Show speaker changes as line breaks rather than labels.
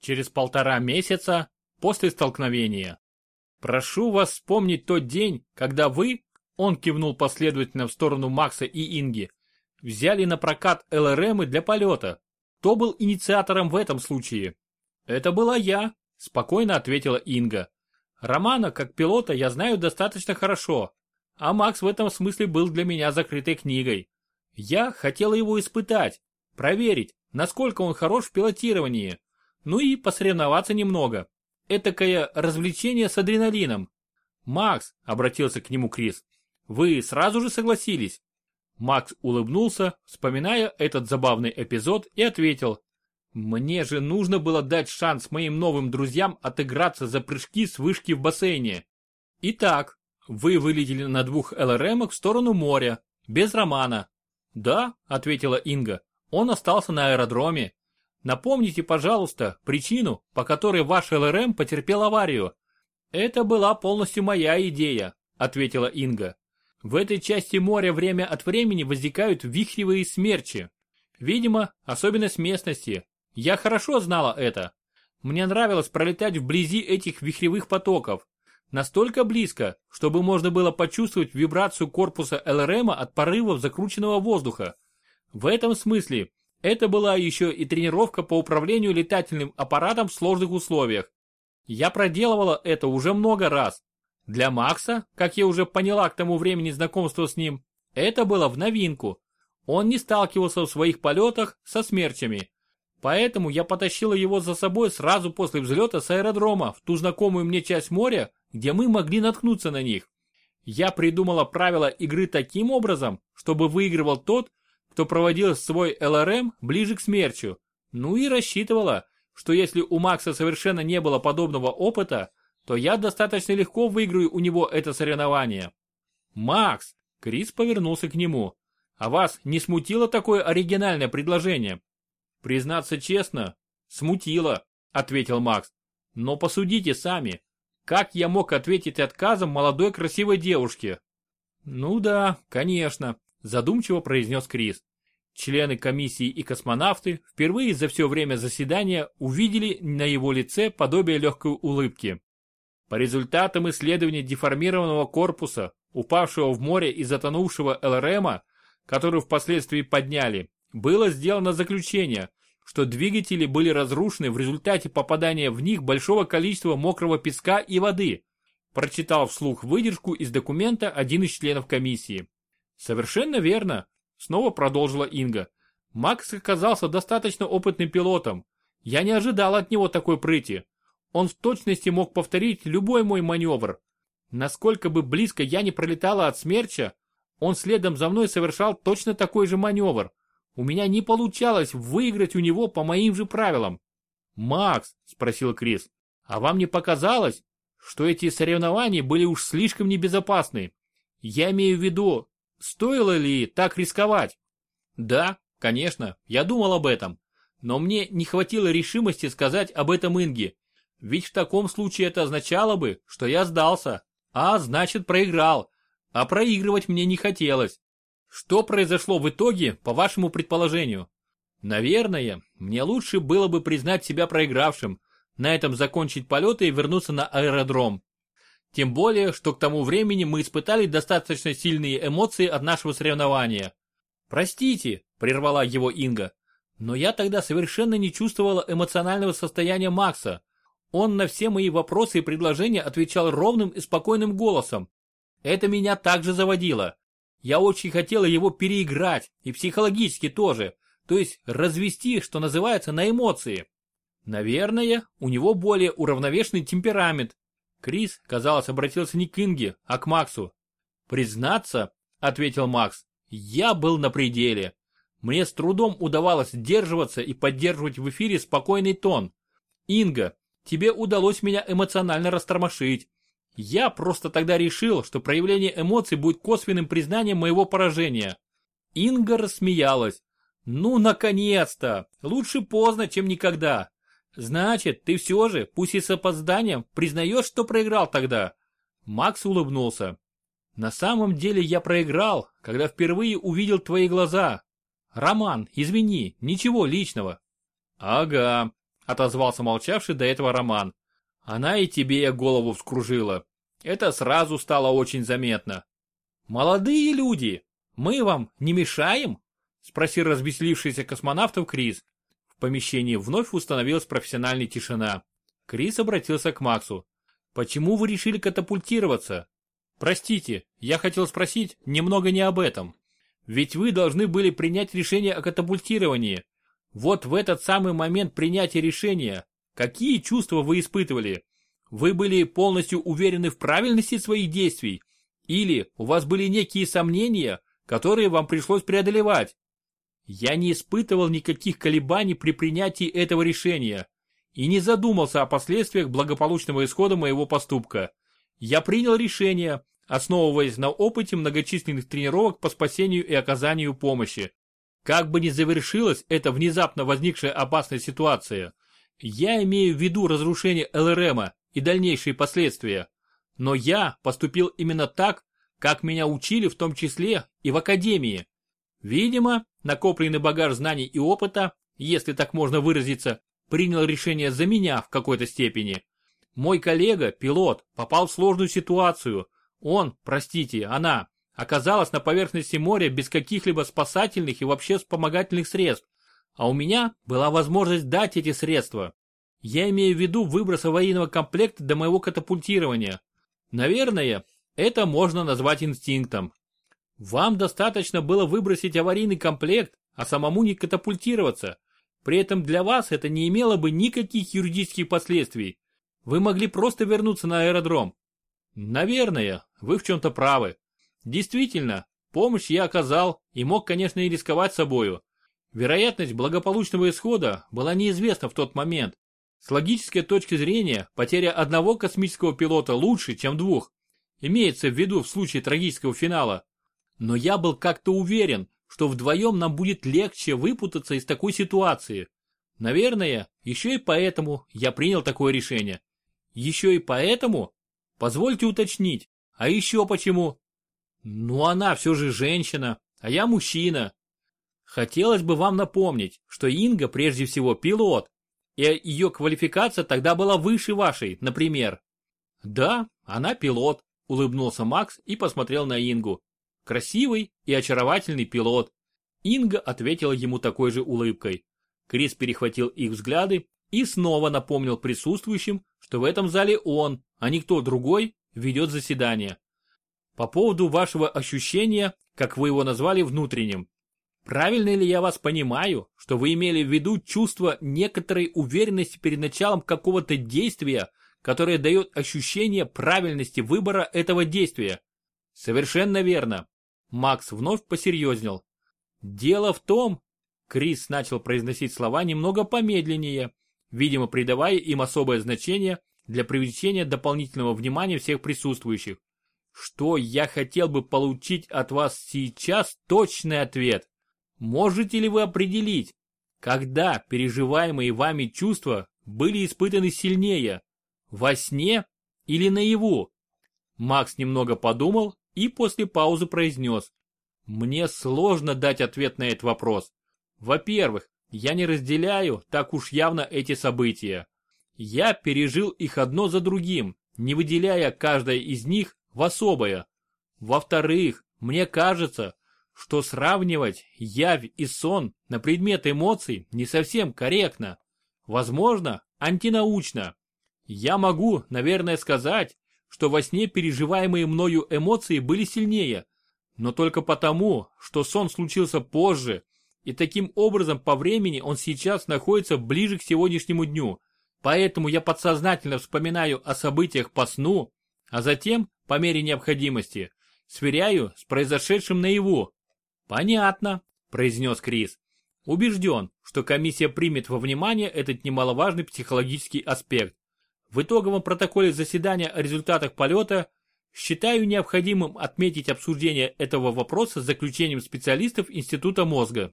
через полтора месяца после столкновения. Прошу вас вспомнить тот день, когда вы, он кивнул последовательно в сторону Макса и Инги, взяли на прокат ЛРМы для полета. Кто был инициатором в этом случае? Это была я, спокойно ответила Инга. Романа, как пилота, я знаю достаточно хорошо, а Макс в этом смысле был для меня закрытой книгой. Я хотела его испытать, проверить, насколько он хорош в пилотировании, ну и посоревноваться немного. Этакое развлечение с адреналином. Макс, обратился к нему Крис, вы сразу же согласились? Макс улыбнулся, вспоминая этот забавный эпизод и ответил. Мне же нужно было дать шанс моим новым друзьям отыграться за прыжки с вышки в бассейне. Итак, вы вылетели на двух ЛРМах в сторону моря, без Романа. Да, ответила Инга, он остался на аэродроме. Напомните, пожалуйста, причину, по которой ваш ЛРМ потерпел аварию. Это была полностью моя идея, ответила Инга. В этой части моря время от времени возникают вихревые смерчи. Видимо, особенность местности. Я хорошо знала это. Мне нравилось пролетать вблизи этих вихревых потоков. Настолько близко, чтобы можно было почувствовать вибрацию корпуса ЛРМа от порывов закрученного воздуха. В этом смысле, это была еще и тренировка по управлению летательным аппаратом в сложных условиях. Я проделывала это уже много раз, для Макса, как я уже поняла к тому времени знакомства с ним, это было в новинку. Он не сталкивался в своих полетах со смерчами. Поэтому я потащила его за собой сразу после взлета с аэродрома в ту знакомую мне часть моря, где мы могли наткнуться на них. Я придумала правила игры таким образом, чтобы выигрывал тот, кто проводил свой ЛРМ ближе к смерчу. Ну и рассчитывала, что если у Макса совершенно не было подобного опыта, то я достаточно легко выиграю у него это соревнование. Макс, Крис повернулся к нему. А вас не смутило такое оригинальное предложение? Признаться честно, смутило, ответил Макс. Но посудите сами. Как я мог ответить отказом молодой красивой девушке? Ну да, конечно, задумчиво произнес Крис. Члены комиссии и космонавты впервые за все время заседания увидели на его лице подобие легкой улыбки. По результатам исследования деформированного корпуса, упавшего в море и затонувшего ЛРМа, который впоследствии подняли, было сделано заключение, что двигатели были разрушены в результате попадания в них большого количества мокрого песка и воды, прочитал вслух выдержку из документа один из членов комиссии. Совершенно верно, снова продолжила Инга. Макс оказался достаточно опытным пилотом. Я не ожидал от него такой прыти. Он в точности мог повторить любой мой маневр. Насколько бы близко я не пролетала от смерча, он следом за мной совершал точно такой же маневр. У меня не получалось выиграть у него по моим же правилам. «Макс», — спросил Крис, — «а вам не показалось, что эти соревнования были уж слишком небезопасны? Я имею в виду, стоило ли так рисковать?» «Да, конечно, я думал об этом, но мне не хватило решимости сказать об этом Инге. Ведь в таком случае это означало бы, что я сдался, а значит проиграл, а проигрывать мне не хотелось. Что произошло в итоге, по вашему предположению? Наверное, мне лучше было бы признать себя проигравшим, на этом закончить полеты и вернуться на аэродром. Тем более, что к тому времени мы испытали достаточно сильные эмоции от нашего соревнования. «Простите», — прервала его Инга, «но я тогда совершенно не чувствовала эмоционального состояния Макса, он на все мои вопросы и предложения отвечал ровным и спокойным голосом. Это меня также заводило. Я очень хотела его переиграть, и психологически тоже, то есть развести, что называется, на эмоции. Наверное, у него более уравновешенный темперамент. Крис, казалось, обратился не к Инге, а к Максу. «Признаться», — ответил Макс, — «я был на пределе. Мне с трудом удавалось сдерживаться и поддерживать в эфире спокойный тон. Инга, тебе удалось меня эмоционально растормошить. Я просто тогда решил, что проявление эмоций будет косвенным признанием моего поражения. Инга рассмеялась. Ну, наконец-то! Лучше поздно, чем никогда. Значит, ты все же, пусть и с опозданием, признаешь, что проиграл тогда. Макс улыбнулся. На самом деле я проиграл, когда впервые увидел твои глаза. Роман, извини, ничего личного. Ага, отозвался молчавший до этого Роман. Она и тебе голову вскружила. Это сразу стало очень заметно. Молодые люди, мы вам не мешаем? Спросил развеселившийся космонавтов Крис. Помещении вновь установилась профессиональная тишина. Крис обратился к Максу. Почему вы решили катапультироваться? Простите, я хотел спросить немного не об этом. Ведь вы должны были принять решение о катапультировании. Вот в этот самый момент принятия решения, какие чувства вы испытывали? Вы были полностью уверены в правильности своих действий? Или у вас были некие сомнения, которые вам пришлось преодолевать? Я не испытывал никаких колебаний при принятии этого решения и не задумался о последствиях благополучного исхода моего поступка. Я принял решение, основываясь на опыте многочисленных тренировок по спасению и оказанию помощи. Как бы ни завершилась эта внезапно возникшая опасная ситуация, я имею в виду разрушение ЛРМа и дальнейшие последствия. Но я поступил именно так, как меня учили в том числе и в академии. Видимо, накопленный багаж знаний и опыта, если так можно выразиться, принял решение за меня в какой-то степени. Мой коллега, пилот, попал в сложную ситуацию – он, простите, она, оказалась на поверхности моря без каких-либо спасательных и вообще вспомогательных средств, а у меня была возможность дать эти средства. Я имею в виду выброс аварийного комплекта до моего катапультирования. Наверное, это можно назвать инстинктом. Вам достаточно было выбросить аварийный комплект, а самому не катапультироваться. При этом для вас это не имело бы никаких юридических последствий. Вы могли просто вернуться на аэродром. Наверное, вы в чем-то правы. Действительно, помощь я оказал и мог, конечно, и рисковать собою. Вероятность благополучного исхода была неизвестна в тот момент. С логической точки зрения, потеря одного космического пилота лучше, чем двух. Имеется в виду в случае трагического финала. Но я был как-то уверен, что вдвоем нам будет легче выпутаться из такой ситуации. Наверное, еще и поэтому я принял такое решение. Еще и поэтому? Позвольте уточнить, а еще почему? Ну она все же женщина, а я мужчина. Хотелось бы вам напомнить, что Инга прежде всего пилот, и ее квалификация тогда была выше вашей, например. Да, она пилот, улыбнулся Макс и посмотрел на Ингу. Красивый и очаровательный пилот. Инга ответила ему такой же улыбкой. Крис перехватил их взгляды и снова напомнил присутствующим, что в этом зале он, а никто другой, ведет заседание. По поводу вашего ощущения, как вы его назвали, внутренним. Правильно ли я вас понимаю, что вы имели в виду чувство некоторой уверенности перед началом какого-то действия, которое дает ощущение правильности выбора этого действия? Совершенно верно. Макс вновь посерьезнел. Дело в том, Крис начал произносить слова немного помедленнее, видимо придавая им особое значение для привлечения дополнительного внимания всех присутствующих. Что я хотел бы получить от вас сейчас точный ответ. Можете ли вы определить, когда переживаемые вами чувства были испытаны сильнее, во сне или наяву? Макс немного подумал и после паузы произнес. Мне сложно дать ответ на этот вопрос. Во-первых, я не разделяю так уж явно эти события. Я пережил их одно за другим, не выделяя каждое из них в особое. Во-вторых, мне кажется, что сравнивать явь и сон на предмет эмоций не совсем корректно. Возможно, антинаучно. Я могу, наверное, сказать, что во сне переживаемые мною эмоции были сильнее, но только потому, что сон случился позже, и таким образом по времени он сейчас находится ближе к сегодняшнему дню. Поэтому я подсознательно вспоминаю о событиях по сну, а затем, по мере необходимости, сверяю с произошедшим наяву. Понятно, произнес Крис. Убежден, что комиссия примет во внимание этот немаловажный психологический аспект. В итоговом протоколе заседания о результатах полета считаю необходимым отметить обсуждение этого вопроса с заключением специалистов Института мозга.